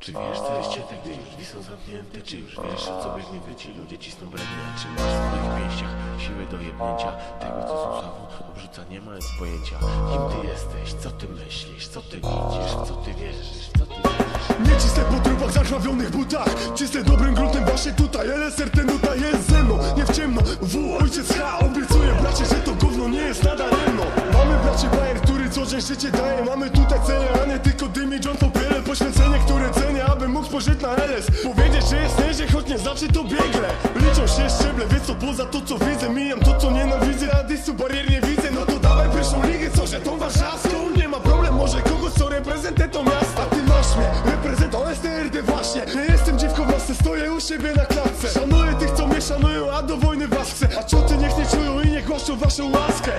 Czy wiesz, co jest cięte, gdy już drzwi są zamknięte? Czy już wiesz, co biegnie ci ludzie cisną brednie? Czy masz w swoich pięściach siłę do jebnięcia tego, co są sławą obrzuca, nie mając pojęcia? Kim ty jesteś? Co ty myślisz? Co ty widzisz? Co ty wierzysz? Co ty wierzysz? Nie cisnę po trupach, zakrwawionych butach Cisnę dobrym gruntem właśnie tutaj LSR ten nuta jest ze mną, nie w ciemno W ojciec H obiecuje bracie, że to gówno nie jest nadaremno Mamy bracie Bayer, który co dzień życie daje Mamy tutaj cele, spojrzeć na LS Powiedzieć, że jest nieźle, choć nie znaczy to biegle. Liczą się szczeble, więc co poza to co widzę. Mijam to co nienawidzę, a dysu barier nie widzę. No to dawaj pierwszą ligę, co że tą warszawską? Nie ma problem, może kogoś co reprezentuje to miasta. Ty masz mnie, reprezentuję STRD właśnie. Nie jestem dziwką w stoję u siebie na klatce. Szanuję tych co mnie szanują, a do wojny was chcę A cioty niech nie czują i nie głaszczą waszą łaskę